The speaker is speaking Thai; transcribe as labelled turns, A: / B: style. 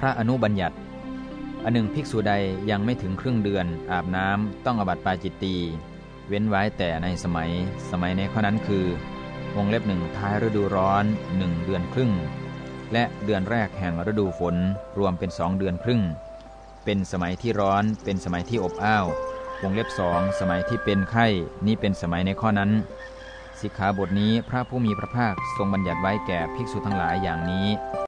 A: พระอนุบัญญัติอันหนึ่งภิกษุใดยังไม่ถึงครึ่งเดือน อาบน้ำต้องอบัติปาจิตตีเว้นไว้แต่ในสมัย สมัยในข้อนั้นคือวงเล็บหนึ่งท้ายฤดูร้อนหนึ่งเดือนครึ่ง และเดือนแรกแห่งฤดูฝนรวมเป็นสองเดือนครึ่ง เป็นสมัยที่ร้อนเป็นสมัยที่อบอ้าววงเล็บสองสมัยที่เป็นไข้นี้เป็นสมัยในข้อนั้น สิกขาบทนี้พระผู้มีพระภาคทรงบัญญัติไว้แก่ภิกษุทั้งหลายอย่างนี้